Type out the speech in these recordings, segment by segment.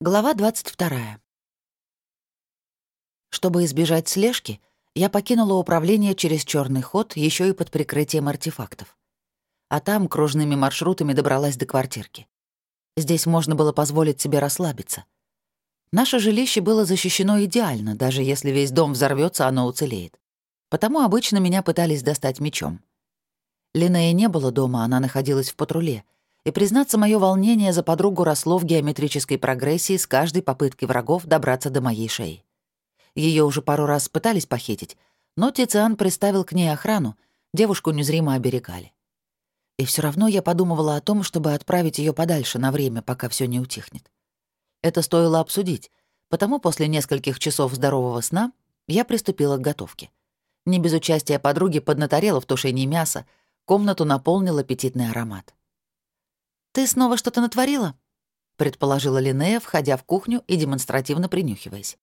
Глава 22. Чтобы избежать слежки, я покинула управление через черный ход еще и под прикрытием артефактов. А там кружными маршрутами добралась до квартирки. Здесь можно было позволить себе расслабиться. Наше жилище было защищено идеально, даже если весь дом взорвется, оно уцелеет. Потому обычно меня пытались достать мечом. Линея не было дома, она находилась в патруле — и, признаться, мое волнение за подругу росло в геометрической прогрессии с каждой попыткой врагов добраться до моей шеи. Ее уже пару раз пытались похитить, но Тициан приставил к ней охрану, девушку незримо оберегали. И все равно я подумывала о том, чтобы отправить ее подальше на время, пока все не утихнет. Это стоило обсудить, потому после нескольких часов здорового сна я приступила к готовке. Не без участия подруги поднаторела в тушении мяса, комнату наполнил аппетитный аромат. «Ты снова что-то натворила?» — предположила Линнея, входя в кухню и демонстративно принюхиваясь.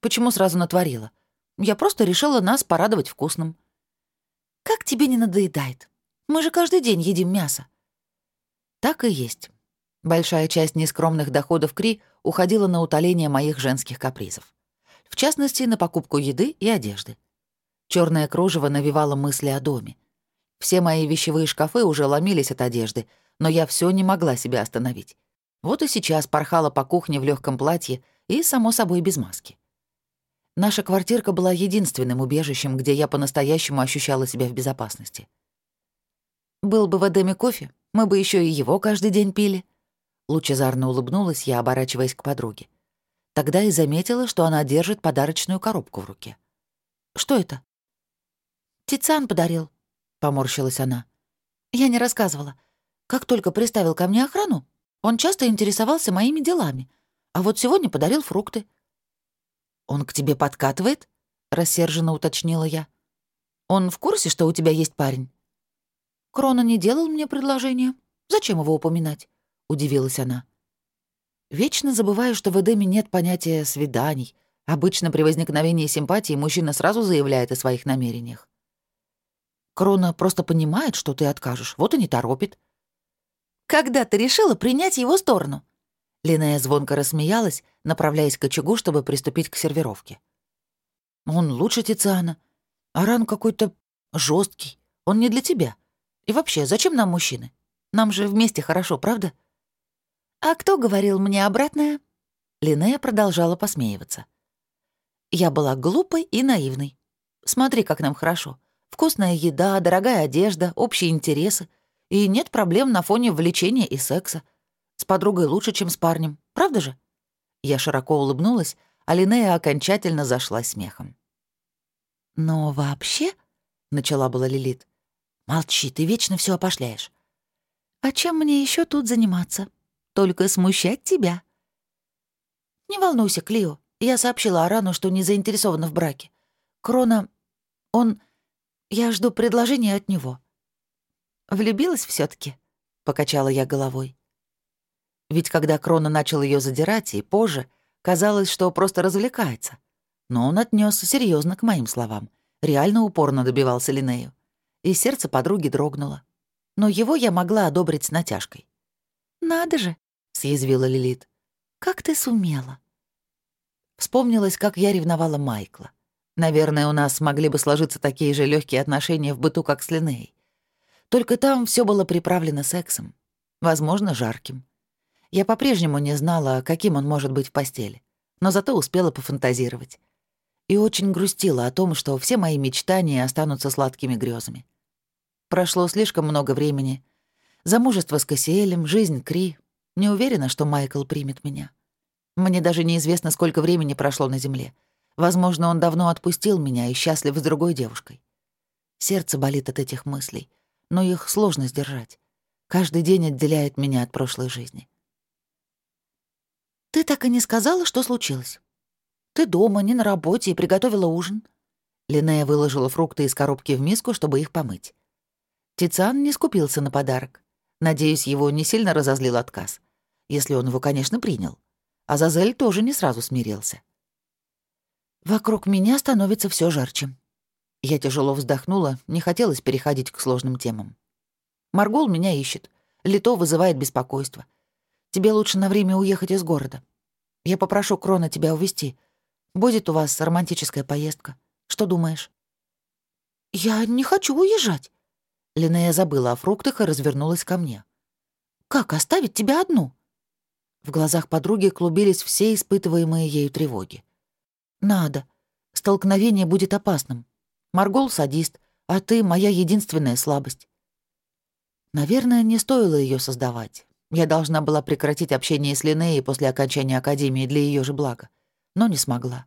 «Почему сразу натворила? Я просто решила нас порадовать вкусным». «Как тебе не надоедает? Мы же каждый день едим мясо». Так и есть. Большая часть нескромных доходов Кри уходила на утоление моих женских капризов. В частности, на покупку еды и одежды. Черное кружево навевало мысли о доме. Все мои вещевые шкафы уже ломились от одежды — но я все не могла себя остановить. Вот и сейчас порхала по кухне в легком платье и, само собой, без маски. Наша квартирка была единственным убежищем, где я по-настоящему ощущала себя в безопасности. «Был бы в Эдеме кофе, мы бы еще и его каждый день пили». Лучезарно улыбнулась я, оборачиваясь к подруге. Тогда и заметила, что она держит подарочную коробку в руке. «Что это?» «Тициан подарил», — поморщилась она. «Я не рассказывала. Как только приставил ко мне охрану, он часто интересовался моими делами, а вот сегодня подарил фрукты. «Он к тебе подкатывает?» — рассерженно уточнила я. «Он в курсе, что у тебя есть парень?» «Крона не делал мне предложение. Зачем его упоминать?» — удивилась она. «Вечно забываю, что в Эдеме нет понятия свиданий. Обычно при возникновении симпатии мужчина сразу заявляет о своих намерениях. Крона просто понимает, что ты откажешь, вот и не торопит. Когда ты решила принять его сторону?» Линея звонко рассмеялась, направляясь к очагу, чтобы приступить к сервировке. «Он лучше Тициана. Аран какой-то жесткий. Он не для тебя. И вообще, зачем нам мужчины? Нам же вместе хорошо, правда?» «А кто говорил мне обратное?» Линея продолжала посмеиваться. «Я была глупой и наивной. Смотри, как нам хорошо. Вкусная еда, дорогая одежда, общие интересы — и нет проблем на фоне влечения и секса. С подругой лучше, чем с парнем. Правда же?» Я широко улыбнулась, а Линнея окончательно зашла смехом. «Но вообще...» — начала была Лилит. «Молчи, ты вечно все опошляешь». «А чем мне еще тут заниматься? Только смущать тебя». «Не волнуйся, Клио. Я сообщила Арану, что не заинтересована в браке. Крона... Он... Я жду предложения от него. Влюбилась все таки покачала я головой. Ведь когда Крона начал ее задирать, и позже, казалось, что просто развлекается. Но он отнесся серьезно к моим словам, реально упорно добивался Линею. И сердце подруги дрогнуло. Но его я могла одобрить с натяжкой. «Надо же!» — съязвила Лилит. «Как ты сумела?» Вспомнилось, как я ревновала Майкла. Наверное, у нас могли бы сложиться такие же легкие отношения в быту, как с Линеей. Только там все было приправлено сексом. Возможно, жарким. Я по-прежнему не знала, каким он может быть в постели, но зато успела пофантазировать. И очень грустила о том, что все мои мечтания останутся сладкими грезами. Прошло слишком много времени. Замужество с Кассиэлем, жизнь Кри. Не уверена, что Майкл примет меня. Мне даже неизвестно, сколько времени прошло на земле. Возможно, он давно отпустил меня и счастлив с другой девушкой. Сердце болит от этих мыслей но их сложно сдержать. Каждый день отделяет меня от прошлой жизни. «Ты так и не сказала, что случилось? Ты дома, не на работе и приготовила ужин?» Линнея выложила фрукты из коробки в миску, чтобы их помыть. Тициан не скупился на подарок. Надеюсь, его не сильно разозлил отказ. Если он его, конечно, принял. А Зазель тоже не сразу смирился. Вокруг меня становится все жарче. Я тяжело вздохнула, не хотелось переходить к сложным темам. Маргол меня ищет. Лито вызывает беспокойство. Тебе лучше на время уехать из города. Я попрошу Крона тебя увезти. Будет у вас романтическая поездка. Что думаешь?» «Я не хочу уезжать». Линея забыла о фруктах и развернулась ко мне. «Как оставить тебя одну?» В глазах подруги клубились все испытываемые ею тревоги. «Надо. Столкновение будет опасным. Маргол — садист, а ты — моя единственная слабость». Наверное, не стоило ее создавать. Я должна была прекратить общение с Линеей после окончания Академии для ее же блага, но не смогла.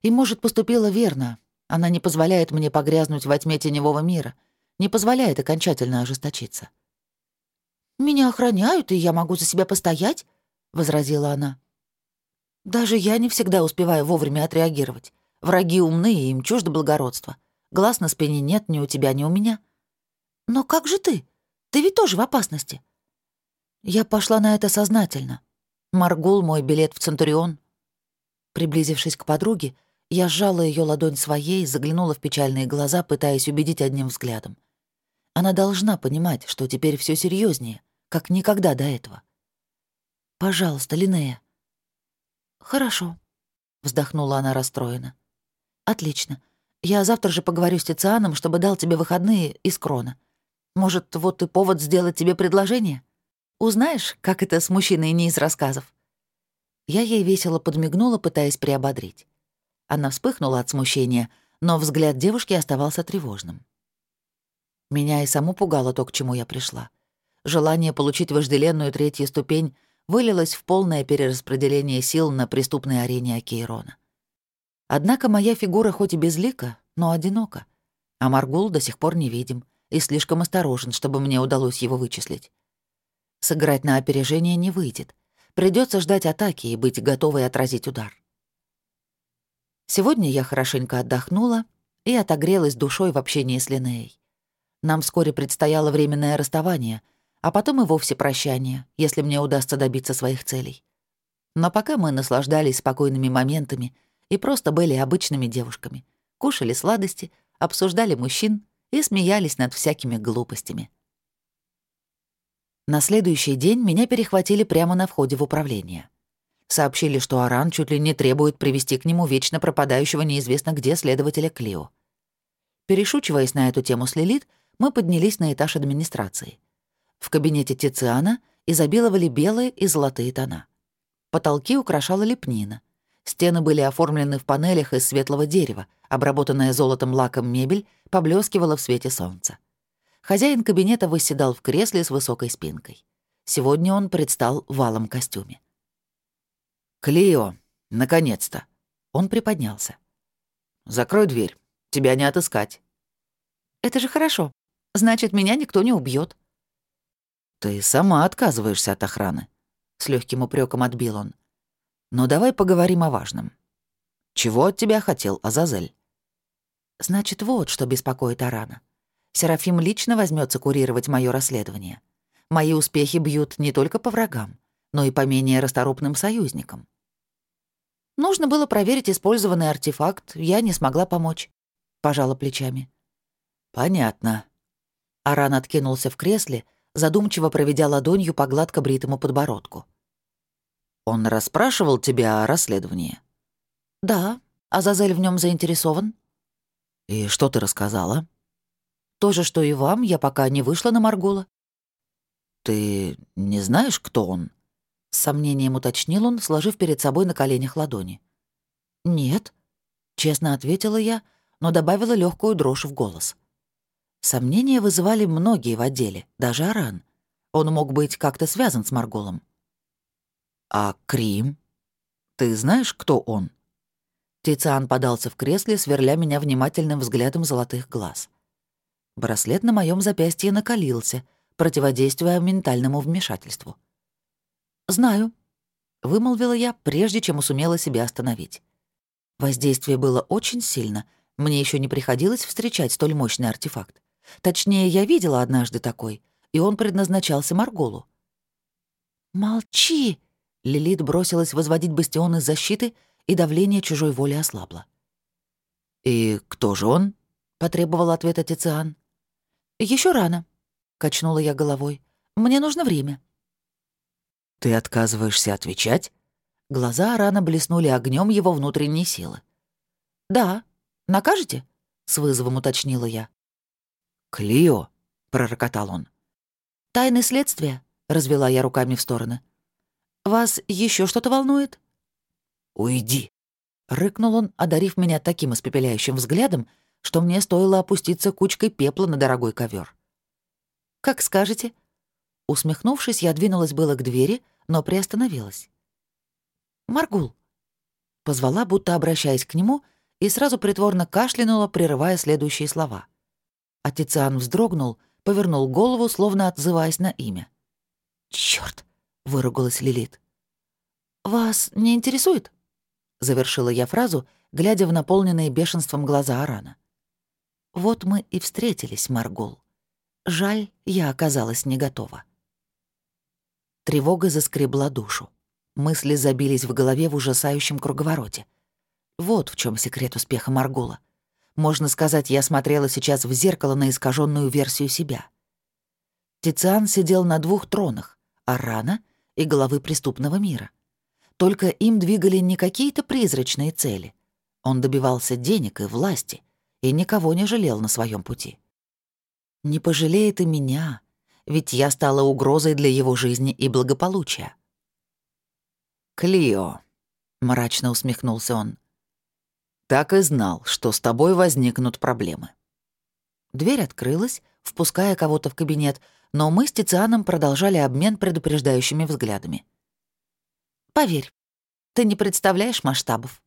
И, может, поступила верно. Она не позволяет мне погрязнуть во тьме теневого мира, не позволяет окончательно ожесточиться. «Меня охраняют, и я могу за себя постоять?» — возразила она. «Даже я не всегда успеваю вовремя отреагировать. Враги умны, и им чуждо благородство. Глаз на спине нет ни у тебя, ни у меня». «Но как же ты? Ты ведь тоже в опасности». Я пошла на это сознательно. Маргул — мой билет в Центурион. Приблизившись к подруге, я сжала ее ладонь своей, заглянула в печальные глаза, пытаясь убедить одним взглядом. Она должна понимать, что теперь все серьезнее, как никогда до этого. Пожалуйста, Линея». «Хорошо», — вздохнула она расстроена. «Отлично. Я завтра же поговорю с Тицианом, чтобы дал тебе выходные из крона. Может, вот и повод сделать тебе предложение? Узнаешь, как это с мужчиной не из рассказов?» Я ей весело подмигнула, пытаясь приободрить. Она вспыхнула от смущения, но взгляд девушки оставался тревожным. Меня и саму пугало то, к чему я пришла. Желание получить вожделенную третью ступень — вылилось в полное перераспределение сил на преступной арене Акейрона. Однако моя фигура хоть и безлика, но одинока, а Маргул до сих пор невидим и слишком осторожен, чтобы мне удалось его вычислить. Сыграть на опережение не выйдет. Придется ждать атаки и быть готовой отразить удар. Сегодня я хорошенько отдохнула и отогрелась душой в общении с Линеей. Нам вскоре предстояло временное расставание, а потом и вовсе прощание, если мне удастся добиться своих целей. Но пока мы наслаждались спокойными моментами и просто были обычными девушками, кушали сладости, обсуждали мужчин и смеялись над всякими глупостями. На следующий день меня перехватили прямо на входе в управление. Сообщили, что Аран чуть ли не требует привести к нему вечно пропадающего неизвестно где следователя Клио. Перешучиваясь на эту тему с Лилит, мы поднялись на этаж администрации — в кабинете Тициана изобиловали белые и золотые тона. Потолки украшала лепнина. Стены были оформлены в панелях из светлого дерева, обработанная золотом лаком мебель поблескивала в свете солнца. Хозяин кабинета восседал в кресле с высокой спинкой. Сегодня он предстал в валом костюме. «Клио, наконец-то!» Он приподнялся. «Закрой дверь. Тебя не отыскать». «Это же хорошо. Значит, меня никто не убьет. «Ты сама отказываешься от охраны», — с легким упреком отбил он. «Но давай поговорим о важном. Чего от тебя хотел Азазель?» «Значит, вот что беспокоит Арана. Серафим лично возьмется курировать мое расследование. Мои успехи бьют не только по врагам, но и по менее расторопным союзникам. Нужно было проверить использованный артефакт, я не смогла помочь. Пожала плечами. «Понятно». Аран откинулся в кресле, задумчиво проведя ладонью по гладко бритому подбородку. «Он расспрашивал тебя о расследовании?» «Да. Азазель в нем заинтересован». «И что ты рассказала?» «То же, что и вам, я пока не вышла на Маргула». «Ты не знаешь, кто он?» С сомнением уточнил он, сложив перед собой на коленях ладони. «Нет», — честно ответила я, но добавила легкую дрожь в голос. Сомнения вызывали многие в отделе, даже Аран. Он мог быть как-то связан с Марголом. «А Крим? Ты знаешь, кто он?» Тициан подался в кресле, сверля меня внимательным взглядом золотых глаз. Браслет на моем запястье накалился, противодействуя ментальному вмешательству. «Знаю», — вымолвила я, прежде чем сумела себя остановить. Воздействие было очень сильно, мне еще не приходилось встречать столь мощный артефакт. Точнее, я видела однажды такой, и он предназначался Марголу. «Молчи!» — Лилит бросилась возводить бастион из защиты, и давление чужой воли ослабло. «И кто же он?» — потребовал ответа Тициан. Еще рано», — качнула я головой. «Мне нужно время». «Ты отказываешься отвечать?» Глаза Арана блеснули огнем его внутренней силы. «Да. Накажете?» — с вызовом уточнила я. «Клио», — пророкотал он. «Тайны следствия», — развела я руками в стороны. «Вас еще что-то волнует?» «Уйди», — рыкнул он, одарив меня таким испепеляющим взглядом, что мне стоило опуститься кучкой пепла на дорогой ковер. «Как скажете». Усмехнувшись, я двинулась было к двери, но приостановилась. «Маргул», — позвала, будто обращаясь к нему, и сразу притворно кашлянула, прерывая следующие слова. А Тициан вздрогнул, повернул голову, словно отзываясь на имя. «Чёрт!» — выругалась Лилит. «Вас не интересует?» — завершила я фразу, глядя в наполненные бешенством глаза Арана. «Вот мы и встретились, Маргул. Жаль, я оказалась не готова». Тревога заскребла душу. Мысли забились в голове в ужасающем круговороте. Вот в чем секрет успеха Маргула. Можно сказать, я смотрела сейчас в зеркало на искаженную версию себя. Тициан сидел на двух тронах — Арана и головы преступного мира. Только им двигали не какие-то призрачные цели. Он добивался денег и власти и никого не жалел на своем пути. Не пожалеет и меня, ведь я стала угрозой для его жизни и благополучия. «Клио», — мрачно усмехнулся он, — «так и знал, что с тобой возникнут проблемы». Дверь открылась, впуская кого-то в кабинет, но мы с Тицианом продолжали обмен предупреждающими взглядами. «Поверь, ты не представляешь масштабов».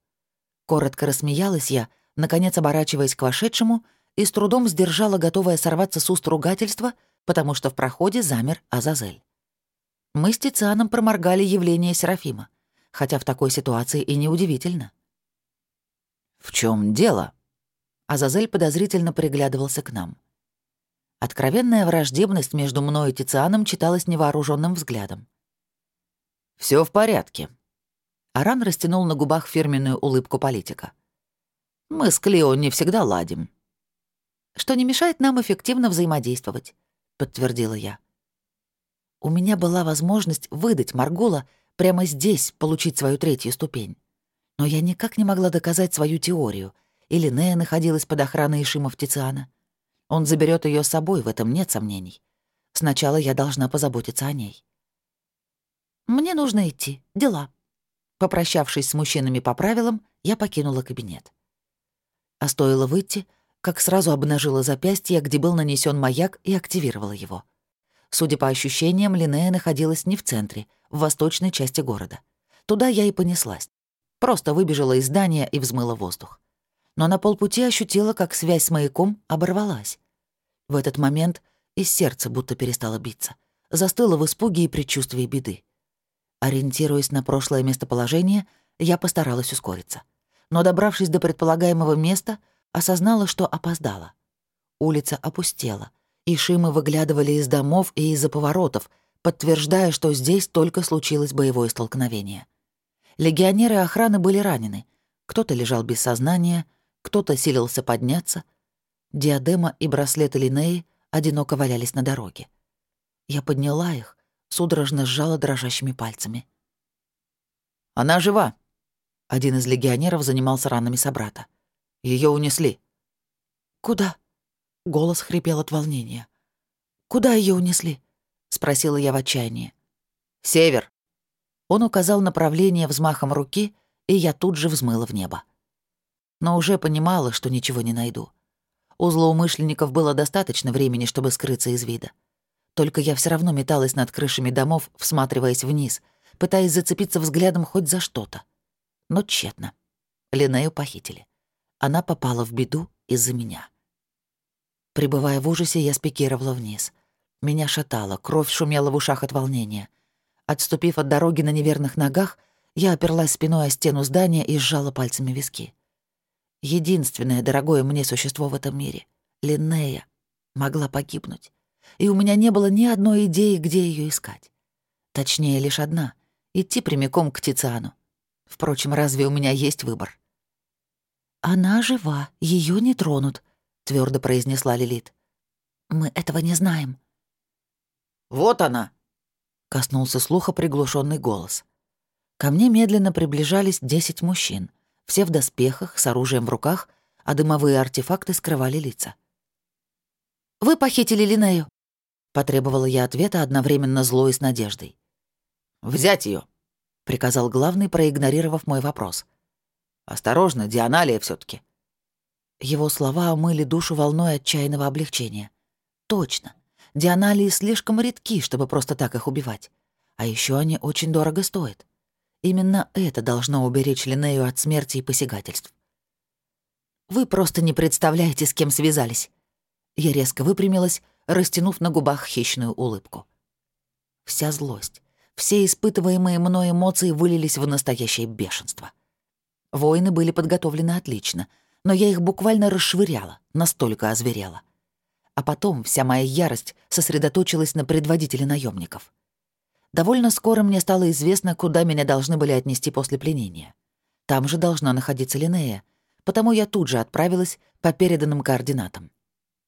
Коротко рассмеялась я, наконец оборачиваясь к вошедшему, и с трудом сдержала готовое сорваться с уст ругательства, потому что в проходе замер Азазель. Мы с Тицианом проморгали явление Серафима хотя в такой ситуации и неудивительно. «В чем дело?» Азазель подозрительно приглядывался к нам. Откровенная враждебность между мной и Тицианом читалась невооруженным взглядом. Все в порядке». Аран растянул на губах фирменную улыбку политика. «Мы с Клео не всегда ладим». «Что не мешает нам эффективно взаимодействовать», — подтвердила я. У меня была возможность выдать Маргола прямо здесь получить свою третью ступень. Но я никак не могла доказать свою теорию. И Линнея находилась под охраной Ишимов Тициана. Он заберет ее с собой, в этом нет сомнений. Сначала я должна позаботиться о ней. «Мне нужно идти. Дела». Попрощавшись с мужчинами по правилам, я покинула кабинет. А стоило выйти, как сразу обнажила запястье, где был нанесен маяк, и активировала его. Судя по ощущениям, Линнея находилась не в центре, в восточной части города. Туда я и понеслась. Просто выбежала из здания и взмыла воздух. Но на полпути ощутила, как связь с маяком оборвалась. В этот момент из сердца будто перестало биться. Застыла в испуге и предчувствии беды. Ориентируясь на прошлое местоположение, я постаралась ускориться. Но, добравшись до предполагаемого места, осознала, что опоздала. Улица опустела, и шимы выглядывали из домов и из-за поворотов — подтверждая, что здесь только случилось боевое столкновение. Легионеры охраны были ранены. Кто-то лежал без сознания, кто-то силился подняться. Диадема и браслеты Линеи одиноко валялись на дороге. Я подняла их, судорожно сжала дрожащими пальцами. «Она жива!» Один из легионеров занимался ранами собрата. Ее унесли. «Куда?» — голос хрипел от волнения. «Куда ее унесли?» спросила я в отчаянии. «Север». Он указал направление взмахом руки, и я тут же взмыла в небо. Но уже понимала, что ничего не найду. У злоумышленников было достаточно времени, чтобы скрыться из вида. Только я все равно металась над крышами домов, всматриваясь вниз, пытаясь зацепиться взглядом хоть за что-то. Но тщетно. Линею похитили. Она попала в беду из-за меня. Прибывая в ужасе, я спикировала вниз — меня шатало, кровь шумела в ушах от волнения. Отступив от дороги на неверных ногах, я оперлась спиной о стену здания и сжала пальцами виски. Единственное дорогое мне существо в этом мире — Линнея — могла погибнуть. И у меня не было ни одной идеи, где ее искать. Точнее, лишь одна — идти прямиком к Тициану. Впрочем, разве у меня есть выбор? «Она жива, ее не тронут», — твердо произнесла Лилит. «Мы этого не знаем», вот она!» — коснулся слуха приглушенный голос. Ко мне медленно приближались десять мужчин, все в доспехах, с оружием в руках, а дымовые артефакты скрывали лица. «Вы похитили Линею?» — потребовала я ответа одновременно злой с надеждой. «Взять ее, приказал главный, проигнорировав мой вопрос. «Осторожно, Дианалия все таки Его слова омыли душу волной отчаянного облегчения. «Точно. Дианалии слишком редки, чтобы просто так их убивать. А еще они очень дорого стоят. Именно это должно уберечь Линею от смерти и посягательств. Вы просто не представляете, с кем связались. Я резко выпрямилась, растянув на губах хищную улыбку. Вся злость, все испытываемые мной эмоции вылились в настоящее бешенство. Воины были подготовлены отлично, но я их буквально расшвыряла, настолько озверела. А потом вся моя ярость сосредоточилась на предводителе наемников. Довольно скоро мне стало известно, куда меня должны были отнести после пленения. Там же должна находиться Линея, потому я тут же отправилась по переданным координатам.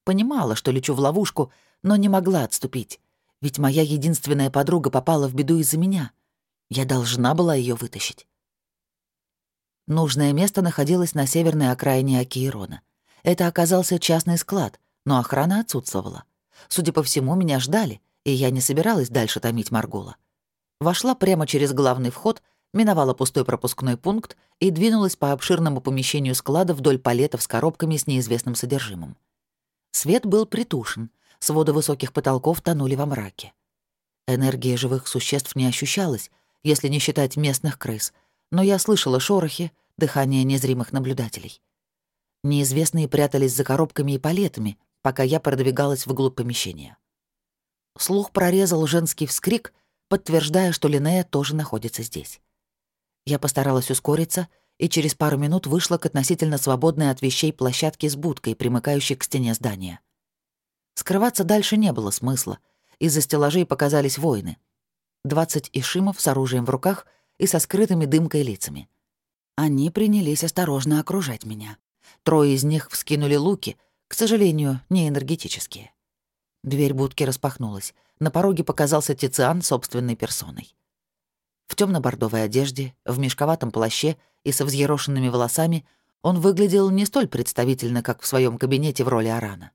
Понимала, что лечу в ловушку, но не могла отступить, ведь моя единственная подруга попала в беду из-за меня. Я должна была ее вытащить. Нужное место находилось на северной окраине Акиерона. Это оказался частный склад, но охрана отсутствовала. Судя по всему, меня ждали, и я не собиралась дальше томить Маргула. Вошла прямо через главный вход, миновала пустой пропускной пункт и двинулась по обширному помещению склада вдоль палетов с коробками с неизвестным содержимым. Свет был притушен, своды высоких потолков тонули во мраке. Энергии живых существ не ощущалась, если не считать местных крыс, но я слышала шорохи, дыхание незримых наблюдателей. Неизвестные прятались за коробками и палетами, пока я продвигалась вглубь помещения. Слух прорезал женский вскрик, подтверждая, что Линея тоже находится здесь. Я постаралась ускориться и через пару минут вышла к относительно свободной от вещей площадке с будкой, примыкающей к стене здания. Скрываться дальше не было смысла. Из-за стеллажей показались воины. Двадцать ишимов с оружием в руках и со скрытыми дымкой лицами. Они принялись осторожно окружать меня. Трое из них вскинули луки, к сожалению, не энергетические. Дверь будки распахнулась. На пороге показался Тициан собственной персоной. В темно бордовой одежде, в мешковатом плаще и со взъерошенными волосами он выглядел не столь представительно, как в своем кабинете в роли Арана.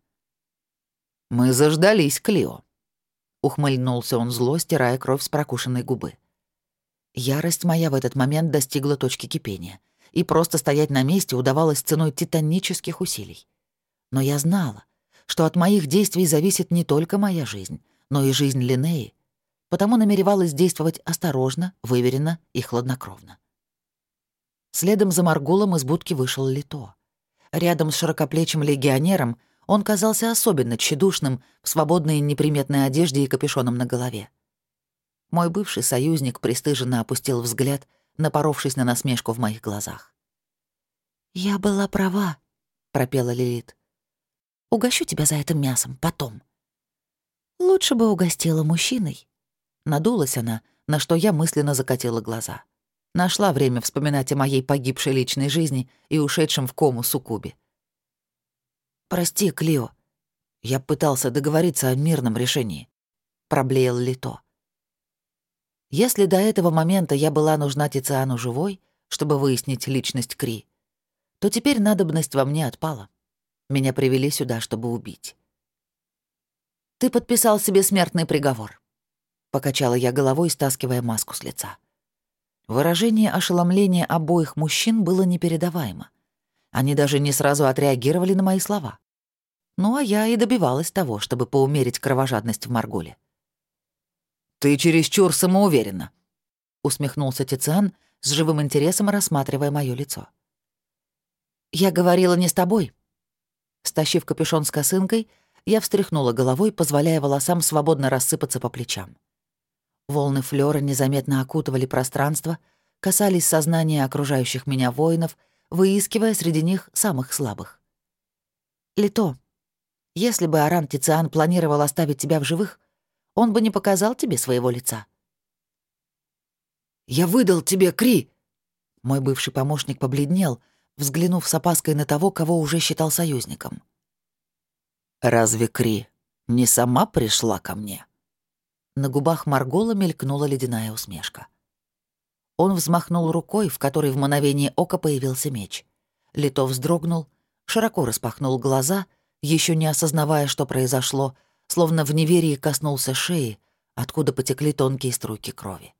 «Мы заждались, Клио», — ухмыльнулся он зло, стирая кровь с прокушенной губы. Ярость моя в этот момент достигла точки кипения, и просто стоять на месте удавалось ценой титанических усилий. Но я знала, что от моих действий зависит не только моя жизнь, но и жизнь Линеи, потому намеревалась действовать осторожно, выверенно и хладнокровно. Следом за Маргулом из будки вышел Лито. Рядом с широкоплечим легионером он казался особенно тщедушным в свободной неприметной одежде и капюшоном на голове. Мой бывший союзник пристыженно опустил взгляд, напоровшись на насмешку в моих глазах. «Я была права», — пропела Лилит. Угощу тебя за это мясом потом». «Лучше бы угостила мужчиной». Надулась она, на что я мысленно закатила глаза. Нашла время вспоминать о моей погибшей личной жизни и ушедшем в кому суккубе. «Прости, Клио. Я пытался договориться о мирном решении», — проблеял Лито. Если до этого момента я была нужна Тициану живой, чтобы выяснить личность Кри, то теперь надобность во мне отпала. Меня привели сюда, чтобы убить. «Ты подписал себе смертный приговор», — покачала я головой, стаскивая маску с лица. Выражение ошеломления обоих мужчин было непередаваемо. Они даже не сразу отреагировали на мои слова. Ну, а я и добивалась того, чтобы поумерить кровожадность в Марголе. «Ты чересчур самоуверена», — усмехнулся Тициан, с живым интересом рассматривая мое лицо. «Я говорила не с тобой», Стащив капюшон с косынкой, я встряхнула головой, позволяя волосам свободно рассыпаться по плечам. Волны флёра незаметно окутывали пространство, касались сознания окружающих меня воинов, выискивая среди них самых слабых. «Лито, если бы Аран Тициан планировал оставить тебя в живых, он бы не показал тебе своего лица». «Я выдал тебе Кри!» Мой бывший помощник побледнел — взглянув с опаской на того, кого уже считал союзником. «Разве Кри не сама пришла ко мне?» На губах Маргола мелькнула ледяная усмешка. Он взмахнул рукой, в которой в мгновение ока появился меч. Литов вздрогнул, широко распахнул глаза, еще не осознавая, что произошло, словно в неверии коснулся шеи, откуда потекли тонкие струйки крови.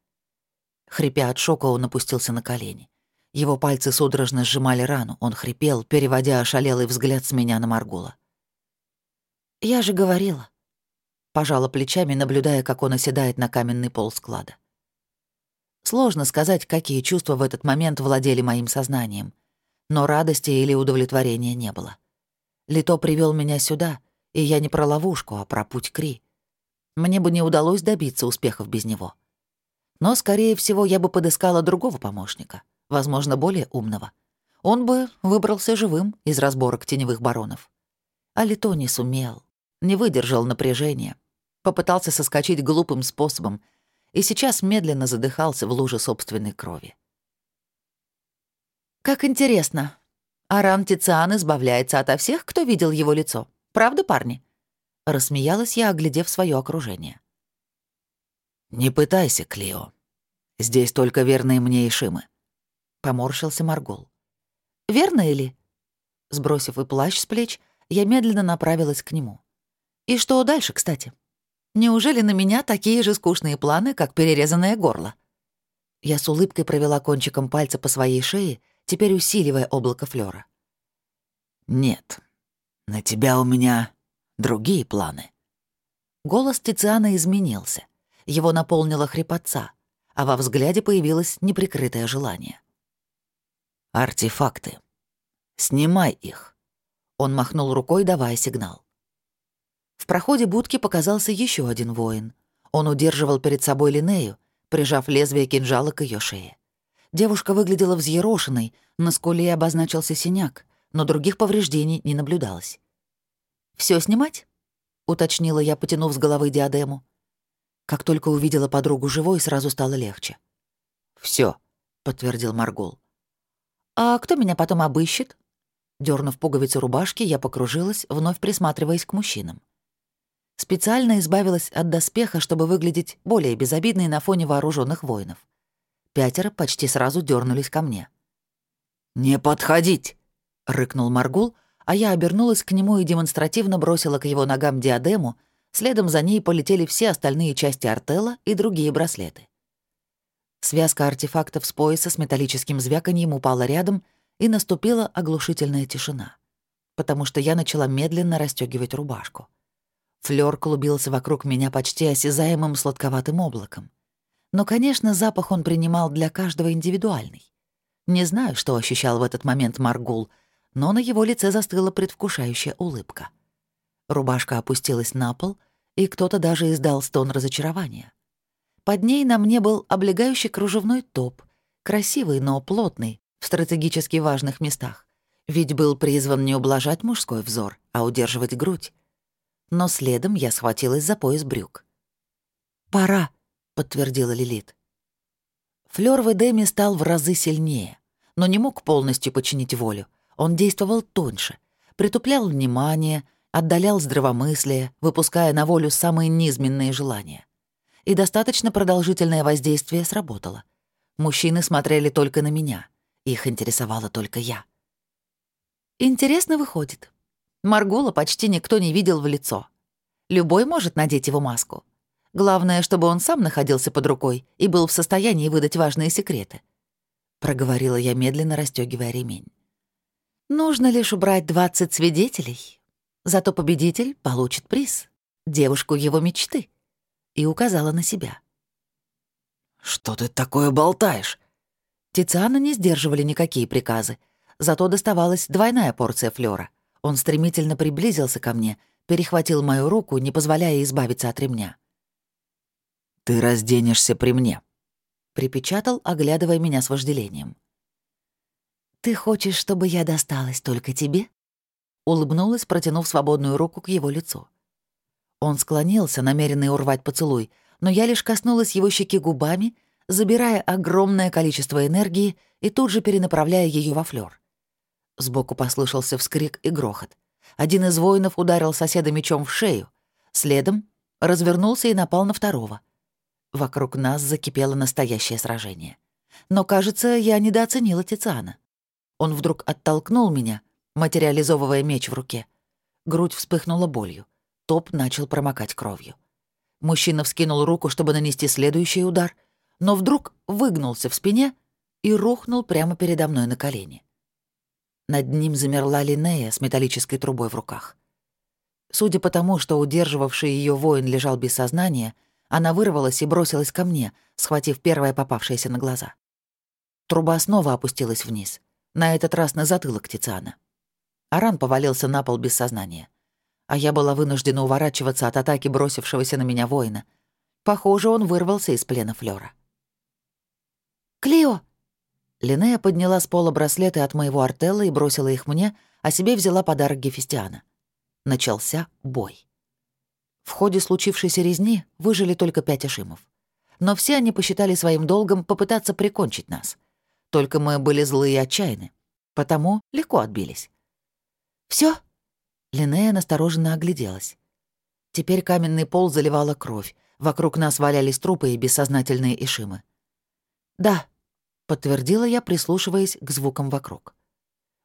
Хрипя от шока, он опустился на колени. Его пальцы судорожно сжимали рану, он хрипел, переводя ошалелый взгляд с меня на Маргула. «Я же говорила», — пожала плечами, наблюдая, как он оседает на каменный пол склада. Сложно сказать, какие чувства в этот момент владели моим сознанием, но радости или удовлетворения не было. Лито привел меня сюда, и я не про ловушку, а про путь Кри. Мне бы не удалось добиться успехов без него. Но, скорее всего, я бы подыскала другого помощника, возможно, более умного. Он бы выбрался живым из разборок теневых баронов. А Лито не сумел, не выдержал напряжения, попытался соскочить глупым способом и сейчас медленно задыхался в луже собственной крови. «Как интересно. Аран Тициан избавляется ото всех, кто видел его лицо. Правда, парни?» Рассмеялась я, оглядев свое окружение. «Не пытайся, Клио. Здесь только верные мне и Шимы», — поморщился Маргул. «Верно или?» Сбросив и плащ с плеч, я медленно направилась к нему. «И что дальше, кстати? Неужели на меня такие же скучные планы, как перерезанное горло?» Я с улыбкой провела кончиком пальца по своей шее, теперь усиливая облако флёра. «Нет, на тебя у меня другие планы». Голос Тициана изменился. Его наполнила хрипотца, а во взгляде появилось неприкрытое желание. «Артефакты. Снимай их». Он махнул рукой, давая сигнал. В проходе будки показался еще один воин. Он удерживал перед собой Линею, прижав лезвие кинжала к ее шее. Девушка выглядела взъерошенной, на скуле обозначился синяк, но других повреждений не наблюдалось. Все снимать?» — уточнила я, потянув с головы диадему. Как только увидела подругу живой, сразу стало легче. Все, подтвердил Маргул. «А кто меня потом обыщет?» Дёрнув пуговицу рубашки, я покружилась, вновь присматриваясь к мужчинам. Специально избавилась от доспеха, чтобы выглядеть более безобидной на фоне вооруженных воинов. Пятеро почти сразу дернулись ко мне. «Не подходить!» — рыкнул Маргул, а я обернулась к нему и демонстративно бросила к его ногам диадему, следом за ней полетели все остальные части артела и другие браслеты. Связка артефактов с пояса с металлическим звяканьем упала рядом, и наступила оглушительная тишина, потому что я начала медленно расстегивать рубашку. Флёр клубился вокруг меня почти осязаемым сладковатым облаком. Но, конечно, запах он принимал для каждого индивидуальный. Не знаю, что ощущал в этот момент Маргул — но на его лице застыла предвкушающая улыбка. Рубашка опустилась на пол, и кто-то даже издал стон разочарования. Под ней на мне был облегающий кружевной топ, красивый, но плотный, в стратегически важных местах, ведь был призван не ублажать мужской взор, а удерживать грудь. Но следом я схватилась за пояс брюк. «Пора», — подтвердила Лилит. Флёр в Эдеме стал в разы сильнее, но не мог полностью подчинить волю, он действовал тоньше, притуплял внимание, отдалял здравомыслие, выпуская на волю самые низменные желания. И достаточно продолжительное воздействие сработало. Мужчины смотрели только на меня. Их интересовала только я. Интересно выходит. Маргула почти никто не видел в лицо. Любой может надеть его маску. Главное, чтобы он сам находился под рукой и был в состоянии выдать важные секреты. Проговорила я, медленно расстегивая ремень. Нужно лишь убрать 20 свидетелей. Зато победитель получит приз — девушку его мечты. И указала на себя. «Что ты такое болтаешь?» Тициана не сдерживали никакие приказы. Зато доставалась двойная порция флёра. Он стремительно приблизился ко мне, перехватил мою руку, не позволяя избавиться от ремня. «Ты разденешься при мне», — припечатал, оглядывая меня с вожделением. «Ты хочешь, чтобы я досталась только тебе?» Улыбнулась, протянув свободную руку к его лицу. Он склонился, намеренный урвать поцелуй, но я лишь коснулась его щеки губами, забирая огромное количество энергии и тут же перенаправляя ее во флёр. Сбоку послышался вскрик и грохот. Один из воинов ударил соседа мечом в шею, следом развернулся и напал на второго. Вокруг нас закипело настоящее сражение. Но, кажется, я недооценила Тициана. Он вдруг оттолкнул меня, материализовывая меч в руке. Грудь вспыхнула болью. Топ начал промокать кровью. Мужчина вскинул руку, чтобы нанести следующий удар, но вдруг выгнулся в спине и рухнул прямо передо мной на колени. Над ним замерла Линея с металлической трубой в руках. Судя по тому, что удерживавший ее воин лежал без сознания, она вырвалась и бросилась ко мне, схватив первое попавшееся на глаза. Труба снова опустилась вниз, на этот раз на затылок Тициана. Аран повалился на пол без сознания. А я была вынуждена уворачиваться от атаки бросившегося на меня воина. Похоже, он вырвался из плена Флёра. «Клио!» Линея подняла с пола браслеты от моего артелла и бросила их мне, а себе взяла подарок Гефестиана. Начался бой. В ходе случившейся резни выжили только пять ошимов. Но все они посчитали своим долгом попытаться прикончить нас. Только мы были злые и отчаяны. Потому легко отбились. Все? Линея настороженно огляделась. Теперь каменный пол заливала кровь. Вокруг нас валялись трупы и бессознательные ишимы. «Да», — подтвердила я, прислушиваясь к звукам вокруг.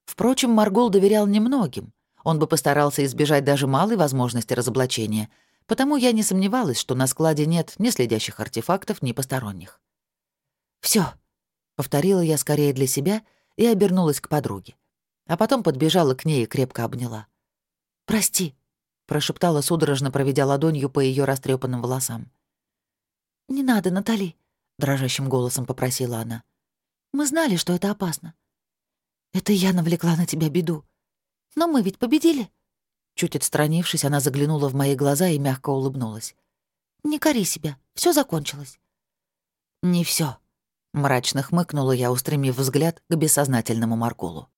Впрочем, Маргул доверял немногим. Он бы постарался избежать даже малой возможности разоблачения, потому я не сомневалась, что на складе нет ни следящих артефактов, ни посторонних. Все, Повторила я скорее для себя и обернулась к подруге. А потом подбежала к ней и крепко обняла. «Прости», — прошептала судорожно, проведя ладонью по ее растрепанным волосам. «Не надо, Натали», — дрожащим голосом попросила она. «Мы знали, что это опасно. Это я навлекла на тебя беду. Но мы ведь победили». Чуть отстранившись, она заглянула в мои глаза и мягко улыбнулась. «Не кори себя, все закончилось». «Не все, Мрачно хмыкнула я, устремив взгляд к бессознательному Маркулу.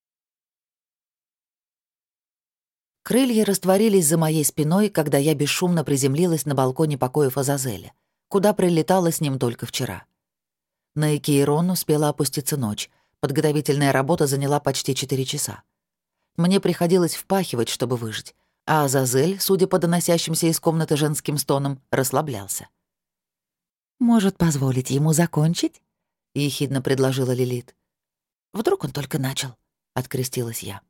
Крылья растворились за моей спиной, когда я бесшумно приземлилась на балконе покоев Азазеля, куда прилетала с ним только вчера. На Экейрон успела опуститься ночь. Подготовительная работа заняла почти четыре часа. Мне приходилось впахивать, чтобы выжить, а Азазель, судя по доносящимся из комнаты женским стоном, расслаблялся. «Может, позволить ему закончить?» — ехидно предложила Лилит. «Вдруг он только начал?» — открестилась я.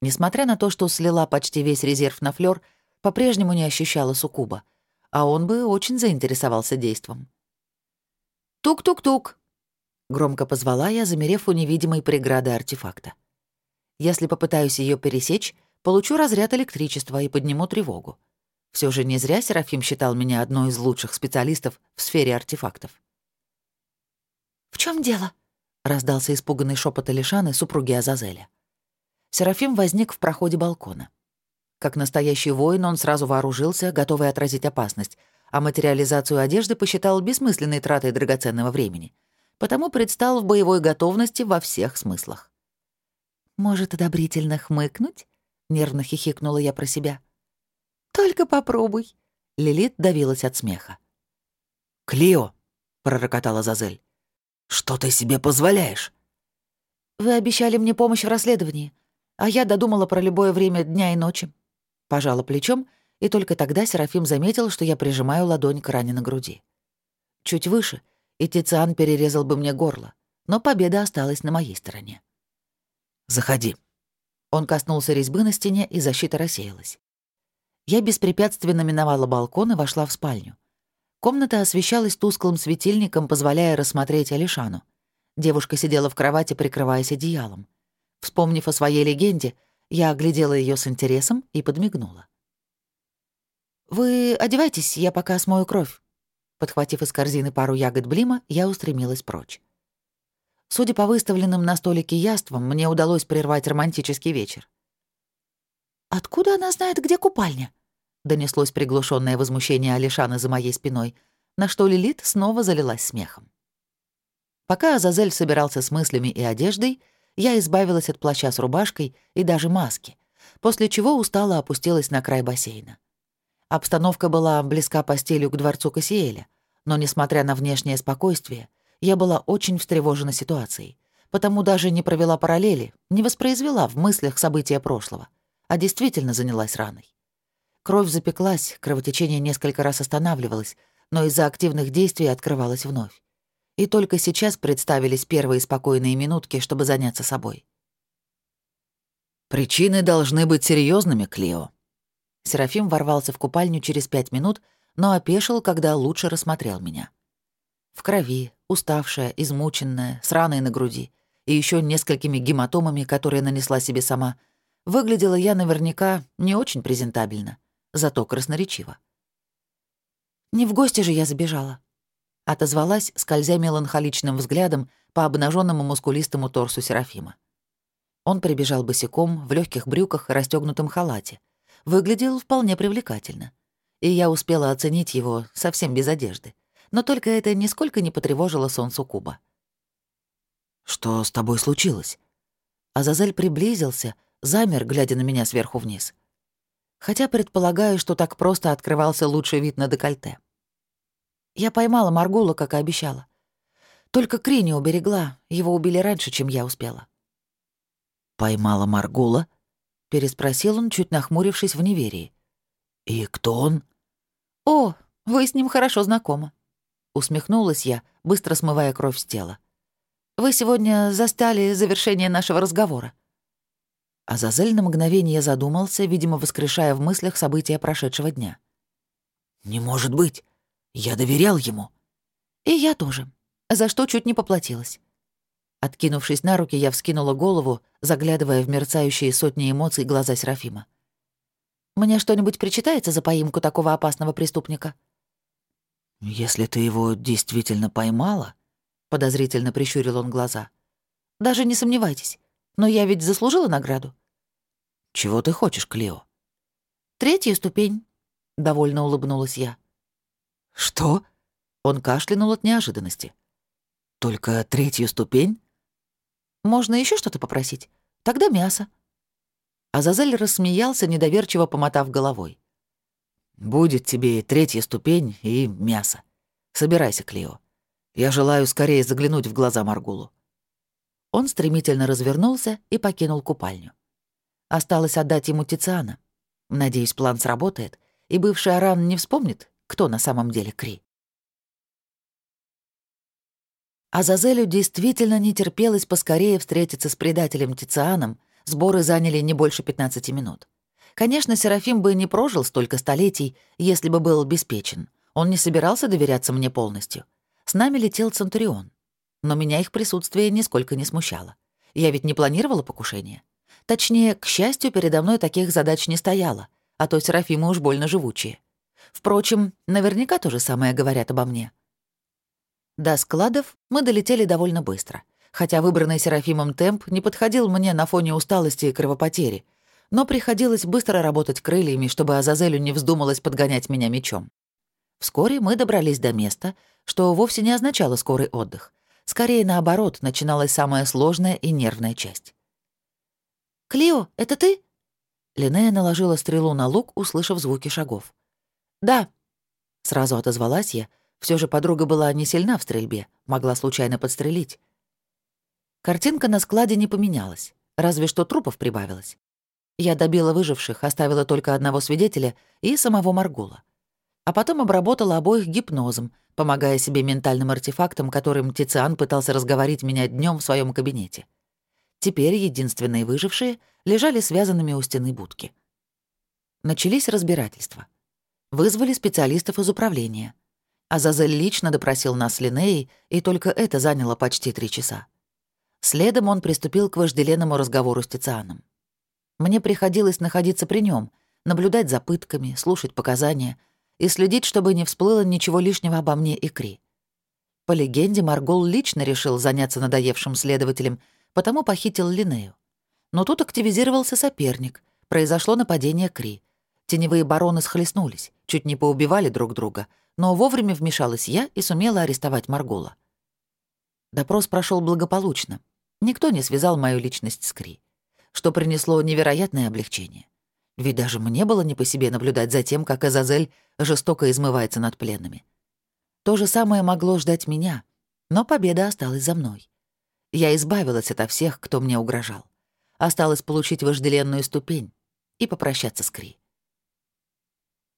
Несмотря на то, что слила почти весь резерв на флёр, по-прежнему не ощущала суккуба, а он бы очень заинтересовался действом. «Тук-тук-тук!» — громко позвала я, замерев у невидимой преграды артефакта. «Если попытаюсь ее пересечь, получу разряд электричества и подниму тревогу. Все же не зря Серафим считал меня одной из лучших специалистов в сфере артефактов. «В чем дело?» — раздался испуганный шепот Алишаны, супруги Азазеля. Серафим возник в проходе балкона. Как настоящий воин он сразу вооружился, готовый отразить опасность, а материализацию одежды посчитал бессмысленной тратой драгоценного времени. Потому предстал в боевой готовности во всех смыслах. «Может, одобрительно хмыкнуть?» — нервно хихикнула я про себя. «Только попробуй». Лилит давилась от смеха. «Клио!» — пророкотала Зазель. «Что ты себе позволяешь?» «Вы обещали мне помощь в расследовании, а я додумала про любое время дня и ночи». Пожала плечом, и только тогда Серафим заметил, что я прижимаю ладонь к ране на груди. Чуть выше, и Тициан перерезал бы мне горло, но победа осталась на моей стороне. «Заходи». Он коснулся резьбы на стене, и защита рассеялась. Я беспрепятственно миновала балкон и вошла в спальню. Комната освещалась тусклым светильником, позволяя рассмотреть Алишану. Девушка сидела в кровати, прикрываясь одеялом. Вспомнив о своей легенде, я оглядела ее с интересом и подмигнула. «Вы одевайтесь, я пока смою кровь». Подхватив из корзины пару ягод блима, я устремилась прочь. Судя по выставленным на столике яствам, мне удалось прервать романтический вечер. «Откуда она знает, где купальня?» донеслось приглушенное возмущение Алишаны за моей спиной, на что Лилит снова залилась смехом. Пока Азазель собирался с мыслями и одеждой, я избавилась от плаща с рубашкой и даже маски, после чего устало опустилась на край бассейна. Обстановка была близка по стилю к дворцу Кассиэля, но, несмотря на внешнее спокойствие, я была очень встревожена ситуацией, потому даже не провела параллели, не воспроизвела в мыслях события прошлого, а действительно занялась раной. Кровь запеклась, кровотечение несколько раз останавливалось, но из-за активных действий открывалось вновь. И только сейчас представились первые спокойные минутки, чтобы заняться собой. «Причины должны быть серьезными, Клио». Серафим ворвался в купальню через пять минут, но опешил, когда лучше рассмотрел меня. В крови, уставшая, измученная, с раной на груди и еще несколькими гематомами, которые нанесла себе сама, выглядела я наверняка не очень презентабельно, зато красноречиво. «Не в гости же я забежала», — отозвалась, скользя меланхоличным взглядом по обнаженному мускулистому торсу Серафима. Он прибежал босиком, в легких брюках и расстегнутом халате. Выглядел вполне привлекательно. И я успела оценить его совсем без одежды. Но только это нисколько не потревожило солнцу Куба. «Что с тобой случилось?» Азазель приблизился, замер, глядя на меня сверху вниз. Хотя предполагаю, что так просто открывался лучший вид на декольте. Я поймала Маргула, как и обещала. Только Кри не уберегла, его убили раньше, чем я успела. «Поймала Маргула?» — переспросил он, чуть нахмурившись в неверии. «И кто он?» «О, вы с ним хорошо знакомы», — усмехнулась я, быстро смывая кровь с тела. Вы сегодня застали завершение нашего разговора». Азазель на мгновение задумался, видимо, воскрешая в мыслях события прошедшего дня. «Не может быть! Я доверял ему!» «И я тоже. За что чуть не поплатилась». Откинувшись на руки, я вскинула голову, заглядывая в мерцающие сотни эмоций глаза Серафима. «Мне что-нибудь причитается за поимку такого опасного преступника?» «Если ты его действительно поймала», — подозрительно прищурил он глаза. «Даже не сомневайтесь. Но я ведь заслужила награду». «Чего ты хочешь, Клео?» «Третью ступень», — довольно улыбнулась я. «Что?» Он кашлянул от неожиданности. «Только третью ступень?» «Можно еще что-то попросить? Тогда мясо». Азазель рассмеялся, недоверчиво помотав головой. «Будет тебе третья ступень и мясо. Собирайся, Клео. Я желаю скорее заглянуть в глаза Маргулу». Он стремительно развернулся и покинул купальню. Осталось отдать ему Тициана. Надеюсь, план сработает, и бывший Аран не вспомнит, кто на самом деле Кри. Азазелю действительно не терпелось поскорее встретиться с предателем Тицианом, сборы заняли не больше 15 минут. Конечно, Серафим бы не прожил столько столетий, если бы был обеспечен. Он не собирался доверяться мне полностью. С нами летел Центурион. Но меня их присутствие нисколько не смущало. Я ведь не планировала покушение. Точнее, к счастью, передо мной таких задач не стояло, а то Серафимы уж больно живучие. Впрочем, наверняка то же самое говорят обо мне. До складов мы долетели довольно быстро, хотя выбранный Серафимом темп не подходил мне на фоне усталости и кровопотери, но приходилось быстро работать крыльями, чтобы Азазелю не вздумалось подгонять меня мечом. Вскоре мы добрались до места, что вовсе не означало скорый отдых. Скорее, наоборот, начиналась самая сложная и нервная часть. «Клио, это ты?» Линнея наложила стрелу на лук, услышав звуки шагов. «Да», — сразу отозвалась я. Все же подруга была не сильна в стрельбе, могла случайно подстрелить. Картинка на складе не поменялась, разве что трупов прибавилось. Я добила выживших, оставила только одного свидетеля и самого Маргула а потом обработала обоих гипнозом, помогая себе ментальным артефактом, которым Тициан пытался разговорить меня днем в своем кабинете. Теперь единственные выжившие лежали связанными у стены будки. Начались разбирательства. Вызвали специалистов из управления. Азазель лично допросил нас с Линеей, и только это заняло почти три часа. Следом он приступил к вожделенному разговору с Тицианом. Мне приходилось находиться при нем, наблюдать за пытками, слушать показания — и следить, чтобы не всплыло ничего лишнего обо мне и Кри. По легенде, Маргол лично решил заняться надоевшим следователем, потому похитил Линею. Но тут активизировался соперник. Произошло нападение Кри. Теневые бароны схлестнулись, чуть не поубивали друг друга, но вовремя вмешалась я и сумела арестовать Маргола. Допрос прошел благополучно. Никто не связал мою личность с Кри, что принесло невероятное облегчение. Ведь даже мне было не по себе наблюдать за тем, как Азазель жестоко измывается над пленными. То же самое могло ждать меня, но победа осталась за мной. Я избавилась от всех, кто мне угрожал. Осталось получить вожделенную ступень и попрощаться с Кри.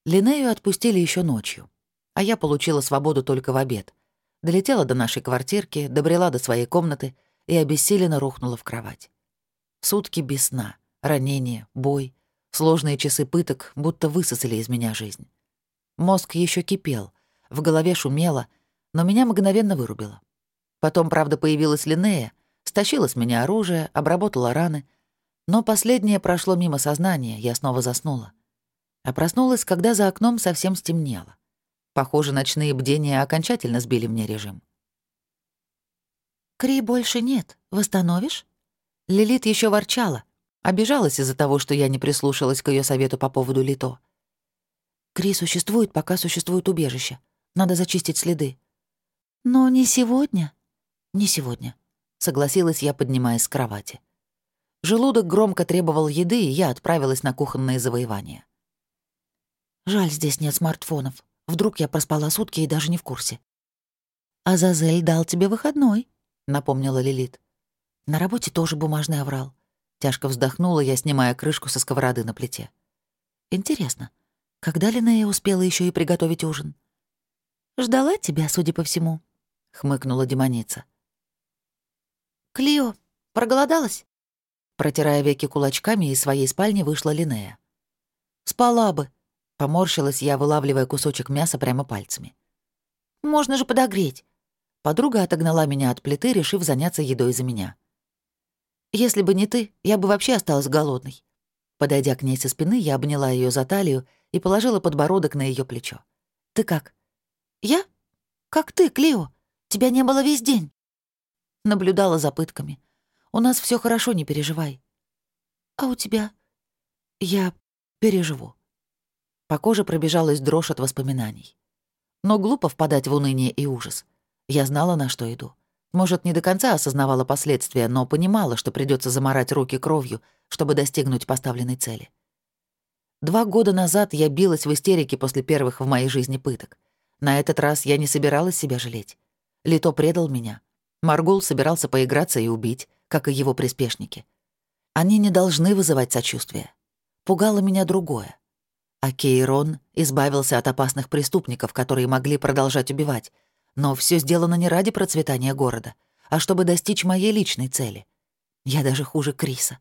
Линею отпустили еще ночью, а я получила свободу только в обед. долетела до нашей квартирки, добрела до своей комнаты и обессиленно рухнула в кровать. Сутки без сна, ранения, бой, сложные часы пыток будто высосали из меня жизнь. Мозг еще кипел, в голове шумело, но меня мгновенно вырубило. Потом, правда, появилась Линнея, стащила с меня оружие, обработала раны, но последнее прошло мимо сознания, я снова заснула. А проснулась, когда за окном совсем стемнело. Похоже, ночные бдения окончательно сбили мне режим. «Кри больше нет. Восстановишь?» Лилит еще ворчала, обижалась из-за того, что я не прислушалась к ее совету по поводу Лито. «Кри существует, пока существует убежище. Надо зачистить следы». «Но не сегодня». «Не сегодня», — согласилась я, поднимаясь с кровати. Желудок громко требовал еды, и я отправилась на кухонные завоевания. Жаль, здесь нет смартфонов. Вдруг я проспала сутки и даже не в курсе. «Азазель дал тебе выходной», — напомнила Лилит. На работе тоже бумажный оврал. Тяжко вздохнула я, снимая крышку со сковороды на плите. Интересно, когда Линея успела еще и приготовить ужин? «Ждала тебя, судя по всему», — хмыкнула демоница. «Клио, проголодалась?» Протирая веки кулачками, из своей спальни вышла Линея. «Спала бы», Поморщилась я, вылавливая кусочек мяса прямо пальцами. «Можно же подогреть». Подруга отогнала меня от плиты, решив заняться едой за меня. «Если бы не ты, я бы вообще осталась голодной». Подойдя к ней со спины, я обняла ее за талию и положила подбородок на ее плечо. «Ты как?» «Я? Как ты, Клио? Тебя не было весь день». Наблюдала за пытками. «У нас все хорошо, не переживай». «А у тебя?» «Я переживу». По коже пробежалась дрожь от воспоминаний. Но глупо впадать в уныние и ужас. Я знала, на что иду. Может, не до конца осознавала последствия, но понимала, что придется заморать руки кровью, чтобы достигнуть поставленной цели. Два года назад я билась в истерике после первых в моей жизни пыток. На этот раз я не собиралась себя жалеть. Лито предал меня. Маргул собирался поиграться и убить, как и его приспешники. Они не должны вызывать сочувствия. Пугало меня другое. А Кейрон избавился от опасных преступников, которые могли продолжать убивать. Но все сделано не ради процветания города, а чтобы достичь моей личной цели. Я даже хуже Криса.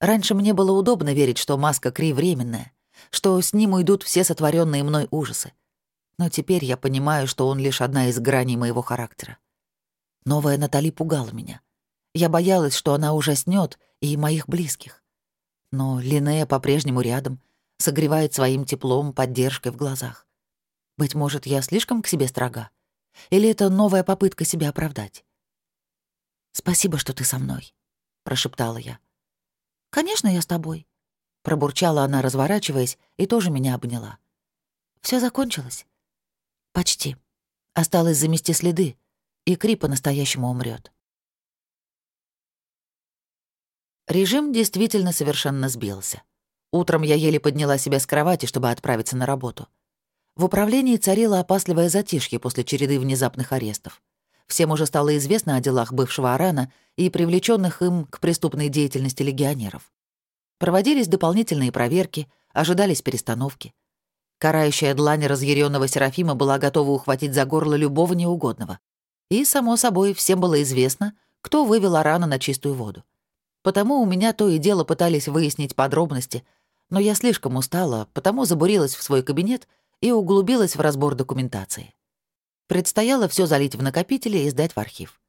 Раньше мне было удобно верить, что маска Кри временная, что с ним уйдут все сотворенные мной ужасы. Но теперь я понимаю, что он лишь одна из граней моего характера. Новая Натали пугала меня. Я боялась, что она ужаснет и моих близких. Но Линея по-прежнему рядом — согревает своим теплом, поддержкой в глазах. Быть может, я слишком к себе строга? Или это новая попытка себя оправдать? «Спасибо, что ты со мной», — прошептала я. «Конечно, я с тобой», — пробурчала она, разворачиваясь, и тоже меня обняла. Все закончилось?» «Почти. Осталось замести следы, и Кри по-настоящему умрет. Режим действительно совершенно сбился. Утром я еле подняла себя с кровати, чтобы отправиться на работу. В управлении царило опасливое затишье после череды внезапных арестов. Всем уже стало известно о делах бывшего Арана и привлеченных им к преступной деятельности легионеров. Проводились дополнительные проверки, ожидались перестановки. Карающая длань разъяренного Серафима была готова ухватить за горло любого неугодного. И, само собой, всем было известно, кто вывел Арана на чистую воду. Потому у меня то и дело пытались выяснить подробности — но я слишком устала, потому забурилась в свой кабинет и углубилась в разбор документации. Предстояло все залить в накопители и сдать в архив.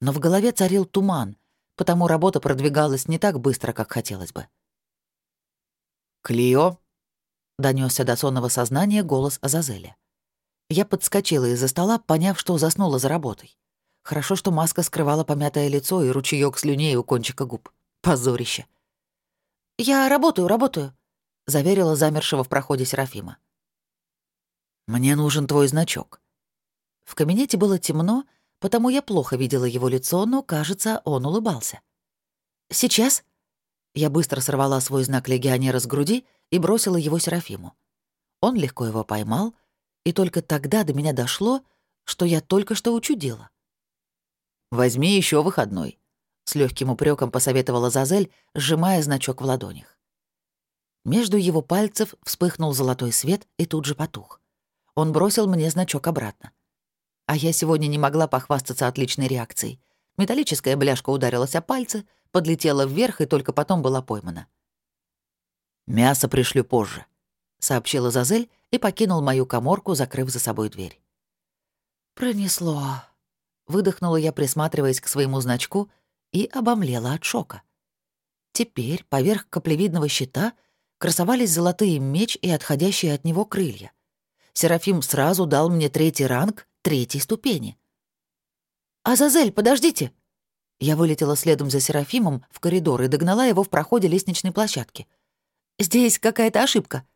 Но в голове царил туман, потому работа продвигалась не так быстро, как хотелось бы. «Клио?» — донесся до сонного сознания голос Азазеля. Я подскочила из-за стола, поняв, что заснула за работой. Хорошо, что маска скрывала помятое лицо и ручеёк слюней у кончика губ. Позорище. «Я работаю, работаю», заверила замершего в проходе Серафима. «Мне нужен твой значок». В кабинете было темно, потому я плохо видела его лицо, но, кажется, он улыбался. «Сейчас?» Я быстро сорвала свой знак легионера с груди и бросила его Серафиму. Он легко его поймал, и только тогда до меня дошло, что я только что учудила. «Возьми еще выходной», — с легким упреком посоветовала Зазель, сжимая значок в ладонях. Между его пальцев вспыхнул золотой свет и тут же потух. Он бросил мне значок обратно. А я сегодня не могла похвастаться отличной реакцией. Металлическая бляшка ударилась о пальцы, подлетела вверх и только потом была поймана. «Мясо пришлю позже», — сообщила Зазель и покинул мою коморку, закрыв за собой дверь. «Пронесло», — выдохнула я, присматриваясь к своему значку, и обомлела от шока. Теперь поверх каплевидного щита красовались золотые меч и отходящие от него крылья. Серафим сразу дал мне третий ранг третьей ступени. «Азазель, подождите!» Я вылетела следом за Серафимом в коридор и догнала его в проходе лестничной площадки. «Здесь какая-то ошибка!»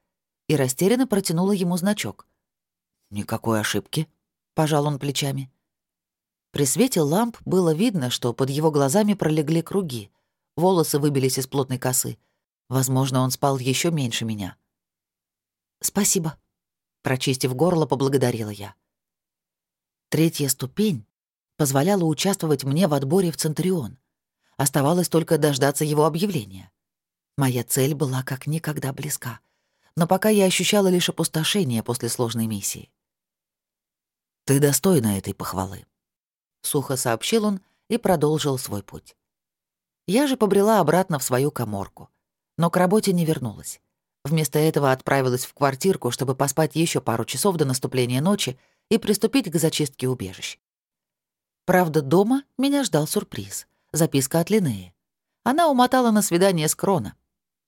И растерянно протянула ему значок. «Никакой ошибки», — пожал он плечами. При свете ламп было видно, что под его глазами пролегли круги. Волосы выбились из плотной косы. Возможно, он спал еще меньше меня. «Спасибо», — прочистив горло, поблагодарила я. Третья ступень позволяла участвовать мне в отборе в Центурион. Оставалось только дождаться его объявления. Моя цель была как никогда близка. Но пока я ощущала лишь опустошение после сложной миссии. «Ты достойна этой похвалы», — сухо сообщил он и продолжил свой путь. Я же побрела обратно в свою коморку. Но к работе не вернулась. Вместо этого отправилась в квартирку, чтобы поспать еще пару часов до наступления ночи и приступить к зачистке убежищ. Правда, дома меня ждал сюрприз — записка от Линнеи. Она умотала на свидание с Крона.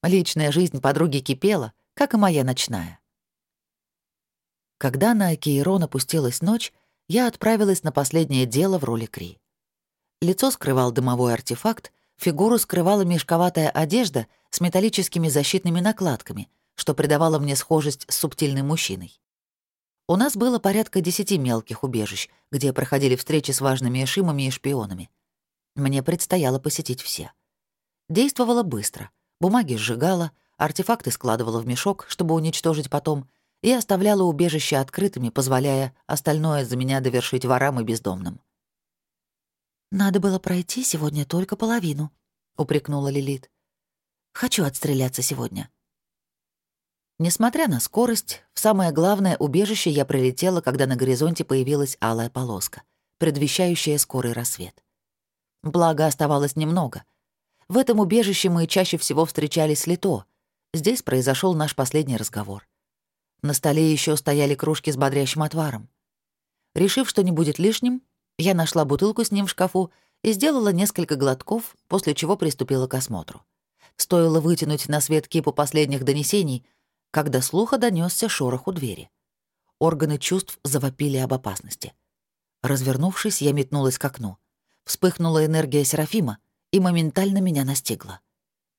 Личная жизнь подруги кипела, как и моя ночная. Когда на Кейрон опустилась ночь, я отправилась на последнее дело в роли Кри. Лицо скрывал дымовой артефакт, фигуру скрывала мешковатая одежда с металлическими защитными накладками, что придавало мне схожесть с субтильным мужчиной. У нас было порядка десяти мелких убежищ, где проходили встречи с важными эшимами и шпионами. Мне предстояло посетить все. Действовала быстро. Бумаги сжигала, артефакты складывала в мешок, чтобы уничтожить потом, и оставляла убежища открытыми, позволяя остальное за меня довершить ворам и бездомным. «Надо было пройти сегодня только половину», — упрекнула Лилит. «Хочу отстреляться сегодня». Несмотря на скорость, в самое главное убежище я прилетела, когда на горизонте появилась алая полоска, предвещающая скорый рассвет. Благо, оставалось немного. В этом убежище мы чаще всего встречались с Лито. Здесь произошел наш последний разговор. На столе еще стояли кружки с бодрящим отваром. Решив, что не будет лишним, я нашла бутылку с ним в шкафу и сделала несколько глотков, после чего приступила к осмотру. Стоило вытянуть на свет кипу последних донесений, когда слуха донесся шорох у двери. Органы чувств завопили об опасности. Развернувшись, я метнулась к окну. Вспыхнула энергия Серафима и моментально меня настигла.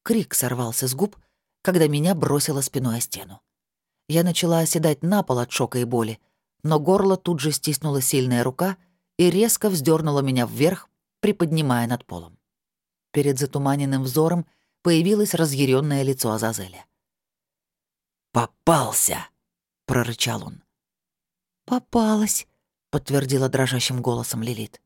Крик сорвался с губ, когда меня бросило спиной о стену. Я начала оседать на пол от шока и боли, но горло тут же стиснула сильная рука — и резко вздернула меня вверх, приподнимая над полом. Перед затуманенным взором появилось разъяренное лицо Азазеля. «Попался!» — прорычал он. «Попалась», — подтвердила дрожащим голосом Лилит.